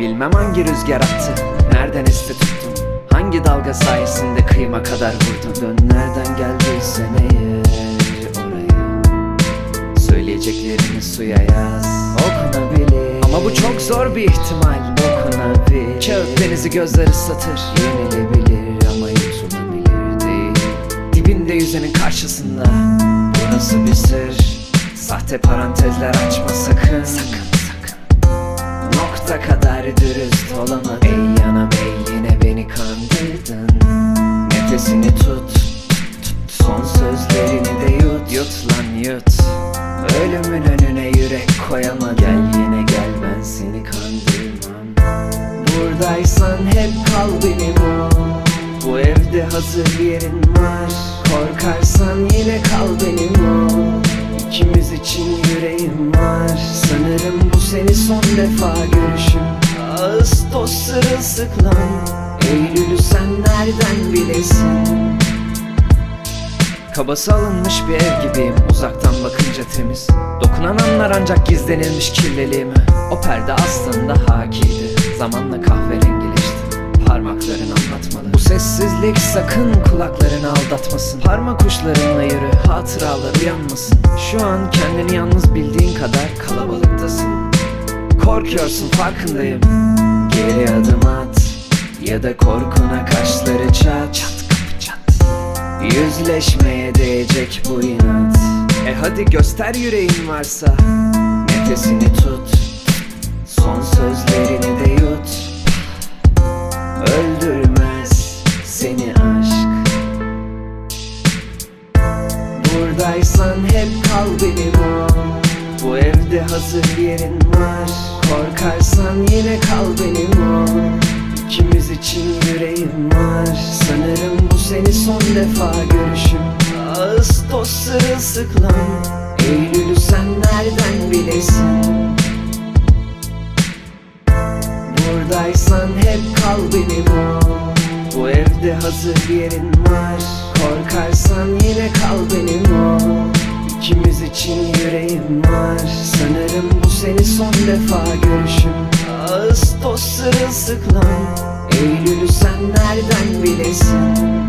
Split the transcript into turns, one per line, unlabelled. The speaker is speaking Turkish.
Bilmem hangi rüzgar attı Nereden esti tuttun? Hangi dalga sayesinde kıyıma kadar vurdun? Dön nereden geldiysen eğer oraya. Söyleyeceklerini suya yaz. Okunabilir. Ama bu çok zor bir ihtimal. Dokunabilir Kağıt denizi gözler ıslatır Yenilebilir ama yutulabilir değil. Dibinde yüzenin karşısında. Burası bir sır. Sahte parantezler açma Sakın. Sakın Nokta kadar dürüst olamadın Ey yanam ey yine beni kandırdın. Nefesini tut, tut Son sözlerini de yut. Yut lan yut. Ölümün önüne yürek koyama Gel yine gel ben seni kandırmam. Buradaysan hep kal benim ol Bu evde hazır yerin var. Korkarsan yine kal benim ol İkimiz için yüreğim var. Sanırım bu seni son defa görüşüm Ağustos sırılsıklam. Eylül'ü sen nereden bilesin? Kabası alınmış bir ev gibiyim. Uzaktan bakınca temiz. Dokunan anlar ancak gizlenilmiş kirliliğimi O perde aslında hakiydi. Zamanla kahverengileşti Parmakların anlatmalı. Bu sessizlik sakın kulaklarını aldatmasın. Parmak uçlarınla yürü hatıralar uyanmasın. Şu an kendini yalnız bildiğin kadar kalabalıktasın. Korkuyorsun farkındayım. Geri adım at Ya da korkuna kaşları çat. Çat kapı çat. Yüzleşmeye değecek bu inat. E hadi göster yüreğin varsa. Nefesini tut. Son sözlerini hep kal benim. Ol Bu evde hazır yerin var. Korkarsan yine kal benim. Ol İkimiz için yüreğim var. Sanırım bu seni son defa görüşüm. Ağustos sırılsıklam. Eylül'ü sen nereden bilesin? Buradaysan hep kal benim. Ol Bu evde hazır yerin var. Korkarsan yine kal benim. ol İkimiz için yüreğim var. Sanırım bu seni son defa görüşüm Ağustos sırılsıklam Eylül'ü sen nereden bilesin